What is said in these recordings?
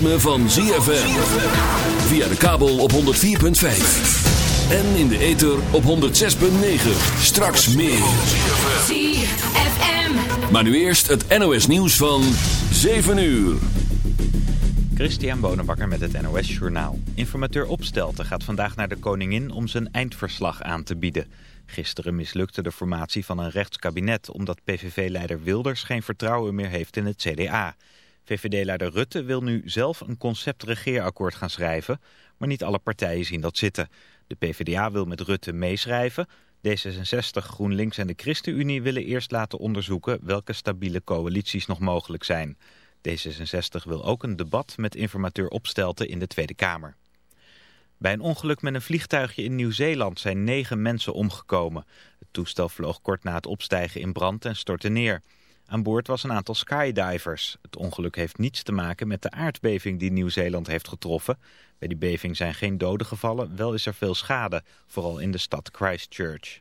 Ritme van ZFM. Via de kabel op 104.5. En in de ether op 106.9. Straks meer. ZFM. Maar nu eerst het NOS nieuws van 7 uur. Christian Bonenbakker met het NOS Journaal. Informateur Opstelten gaat vandaag naar de koningin om zijn eindverslag aan te bieden. Gisteren mislukte de formatie van een rechtskabinet... omdat PVV-leider Wilders geen vertrouwen meer heeft in het CDA. VVD-leider Rutte wil nu zelf een concept-regeerakkoord gaan schrijven... maar niet alle partijen zien dat zitten. De PvdA wil met Rutte meeschrijven... D66, GroenLinks en de ChristenUnie willen eerst laten onderzoeken... welke stabiele coalities nog mogelijk zijn... D66 wil ook een debat met informateur Opstelten in de Tweede Kamer. Bij een ongeluk met een vliegtuigje in Nieuw-Zeeland zijn negen mensen omgekomen. Het toestel vloog kort na het opstijgen in brand en stortte neer. Aan boord was een aantal skydivers. Het ongeluk heeft niets te maken met de aardbeving die Nieuw-Zeeland heeft getroffen. Bij die beving zijn geen doden gevallen, wel is er veel schade, vooral in de stad Christchurch.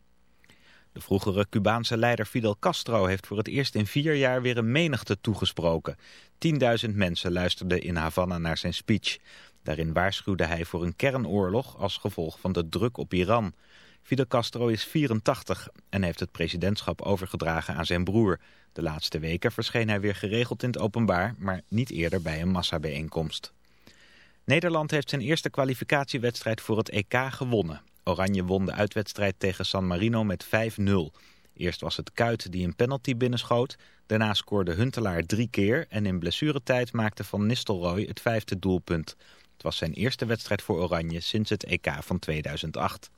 De vroegere Cubaanse leider Fidel Castro heeft voor het eerst in vier jaar weer een menigte toegesproken. 10.000 mensen luisterden in Havana naar zijn speech. Daarin waarschuwde hij voor een kernoorlog als gevolg van de druk op Iran. Fidel Castro is 84 en heeft het presidentschap overgedragen aan zijn broer. De laatste weken verscheen hij weer geregeld in het openbaar, maar niet eerder bij een massabijeenkomst. Nederland heeft zijn eerste kwalificatiewedstrijd voor het EK gewonnen. Oranje won de uitwedstrijd tegen San Marino met 5-0. Eerst was het Kuit die een penalty binnenschoot. Daarna scoorde Huntelaar drie keer en in blessuretijd maakte Van Nistelrooy het vijfde doelpunt. Het was zijn eerste wedstrijd voor Oranje sinds het EK van 2008.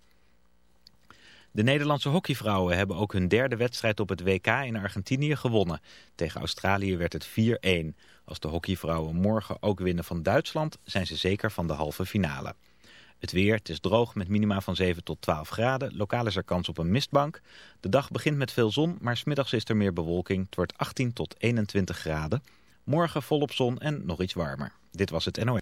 De Nederlandse hockeyvrouwen hebben ook hun derde wedstrijd op het WK in Argentinië gewonnen. Tegen Australië werd het 4-1. Als de hockeyvrouwen morgen ook winnen van Duitsland zijn ze zeker van de halve finale. Het weer, het is droog met minima van 7 tot 12 graden. Lokaal is er kans op een mistbank. De dag begint met veel zon, maar smiddags is er meer bewolking. Het wordt 18 tot 21 graden. Morgen volop zon en nog iets warmer. Dit was het NOS.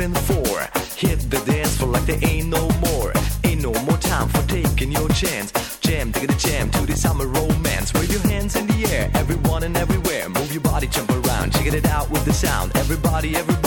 even four. Hit the dance floor like there ain't no more. Ain't no more time for taking your chance. Jam, take the jam to the summer romance. Wave your hands in the air, everyone and everywhere. Move your body, jump around, check it out with the sound. Everybody, everybody.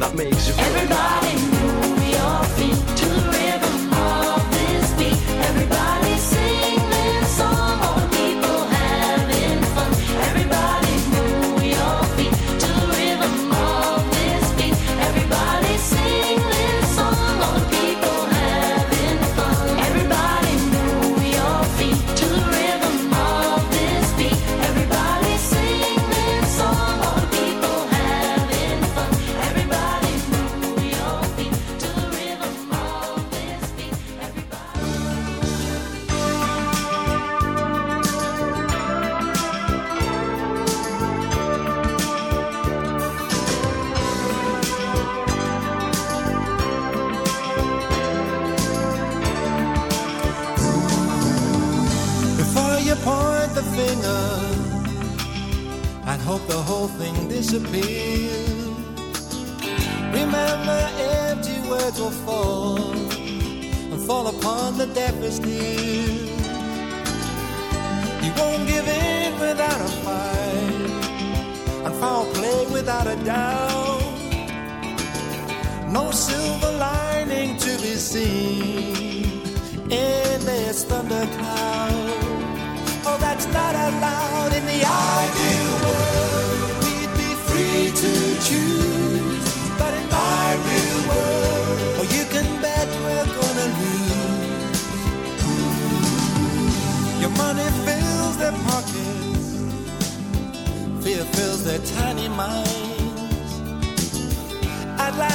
that makes you feel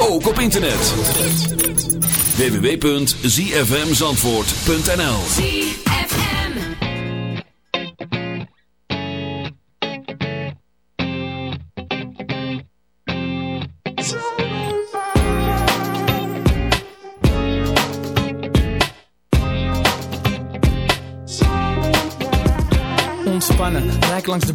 ook op internet. www.zfmzandvoort.nl ZFM. Ontspannen, rijk langs de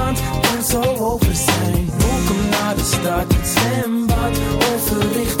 zo over zijn. Welkom naar de stad, het zwembad. Over richting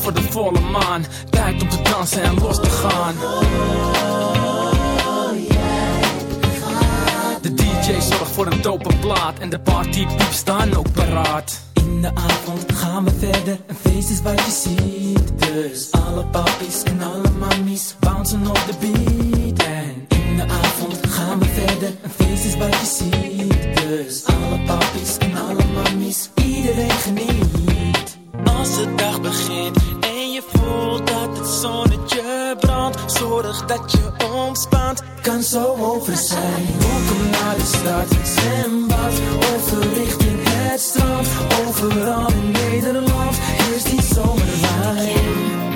Voor de volle maan. Tijd om te dansen en los te gaan. De DJ zorgt voor een dope plaat en de partypieps staan ook paraat. In de avond gaan we verder, een feest is wat je ziet. Dus alle papies en alle mammies bouncen op de beat. En in de avond gaan we verder, een feest is wat je ziet. Dus alle papies en alle mammies, iedereen geniet. Als de dag begint en je voelt dat het zonnetje brandt, zorg dat je ontspant, kan zo over zijn. Welkom naar de stad, zwembad, over richting het strand, overal in Nederland is die zomerwijn.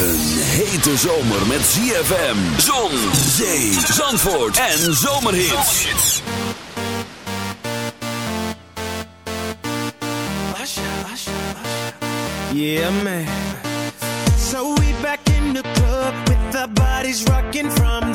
Een hete zomer met ZFM, zon, zee, zandvoort en zomerhits. Yeah man. So we back in the club with the bodies rocking from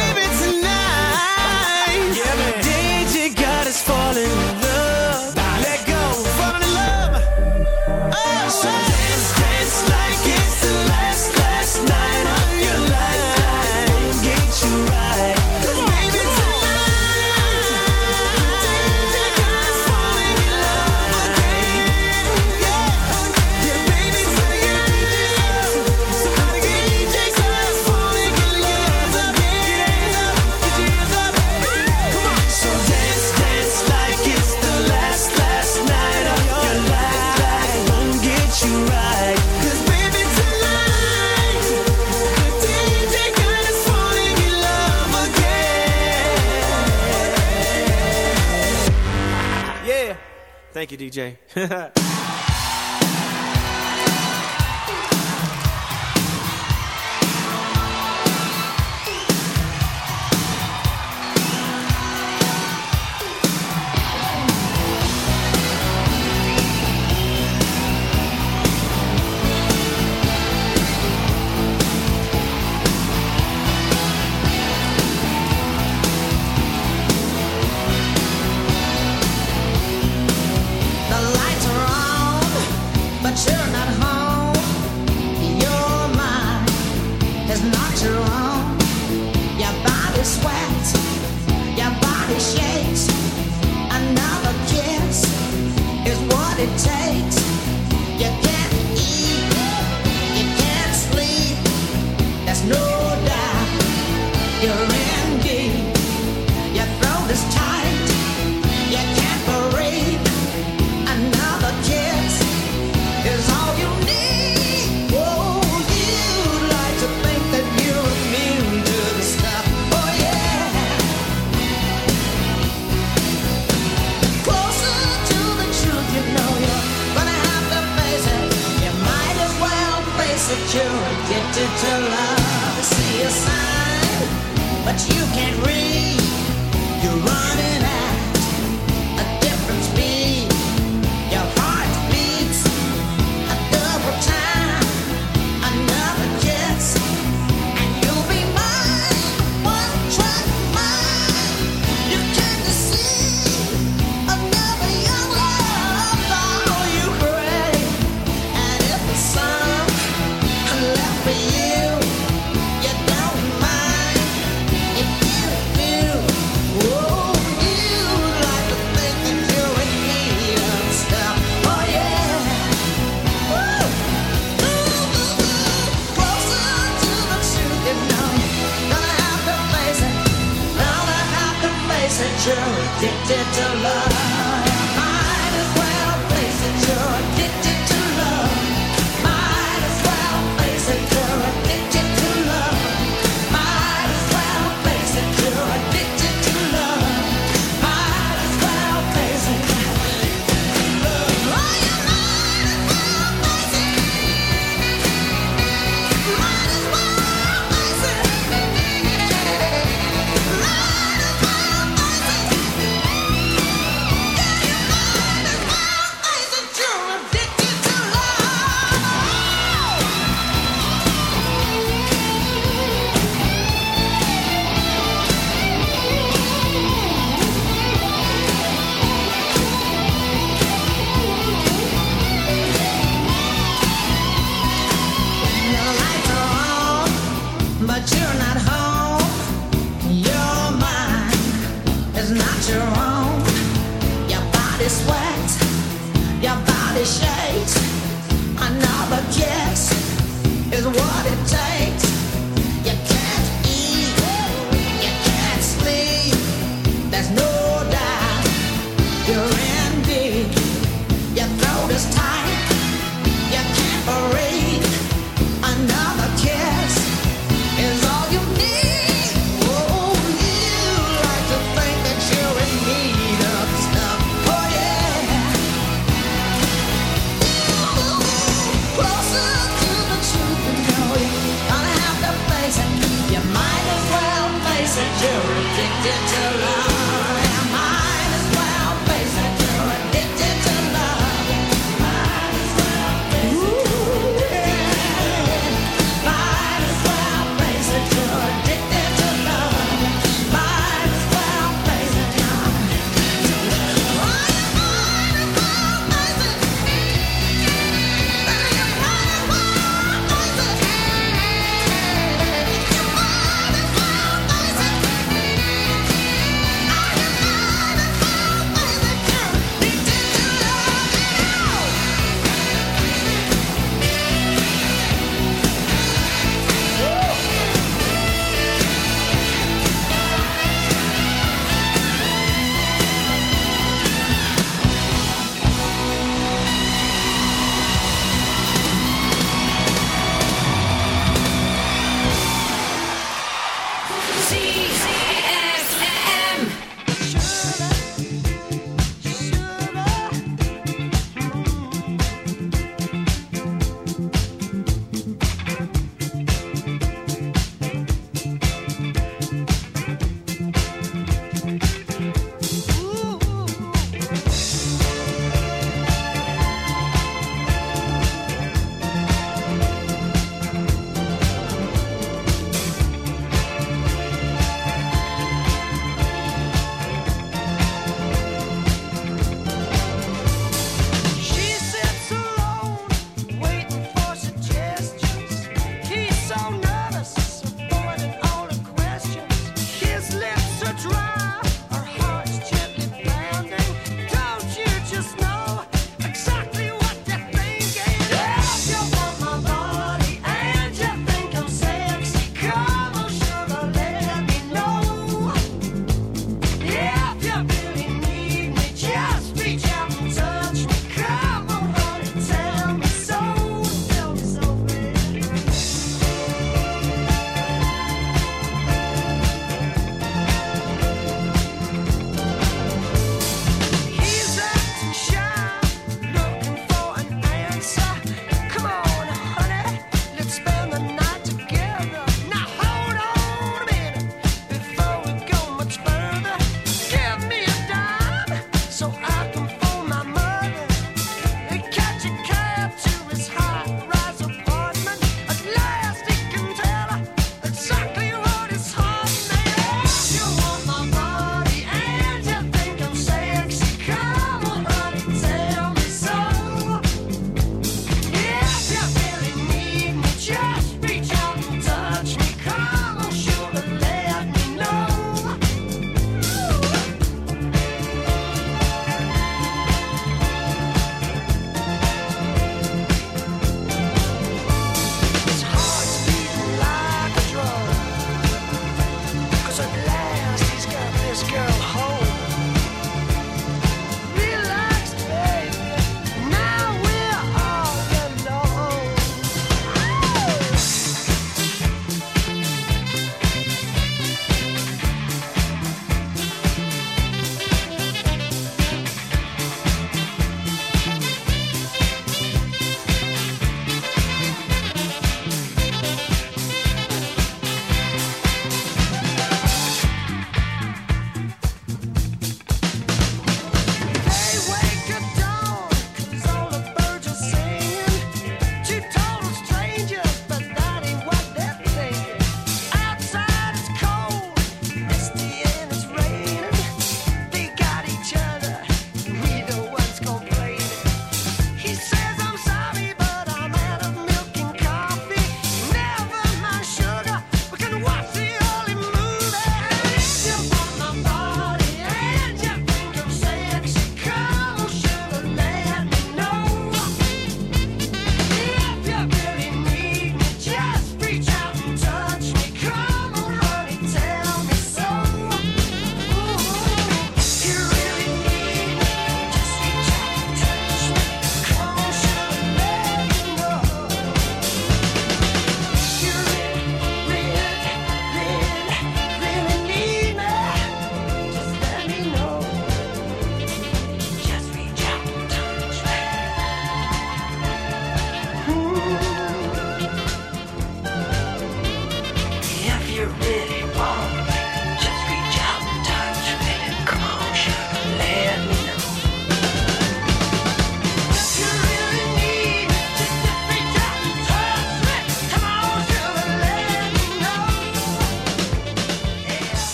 Thank you, DJ.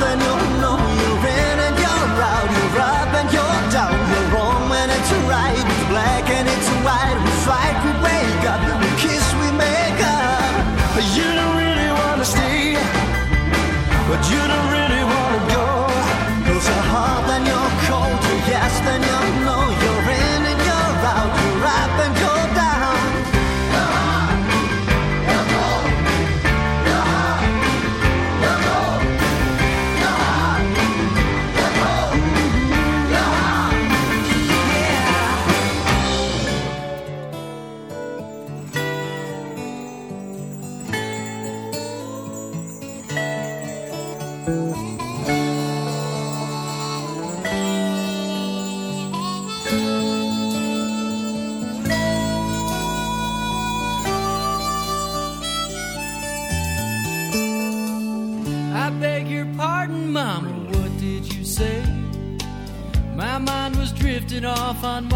than your fun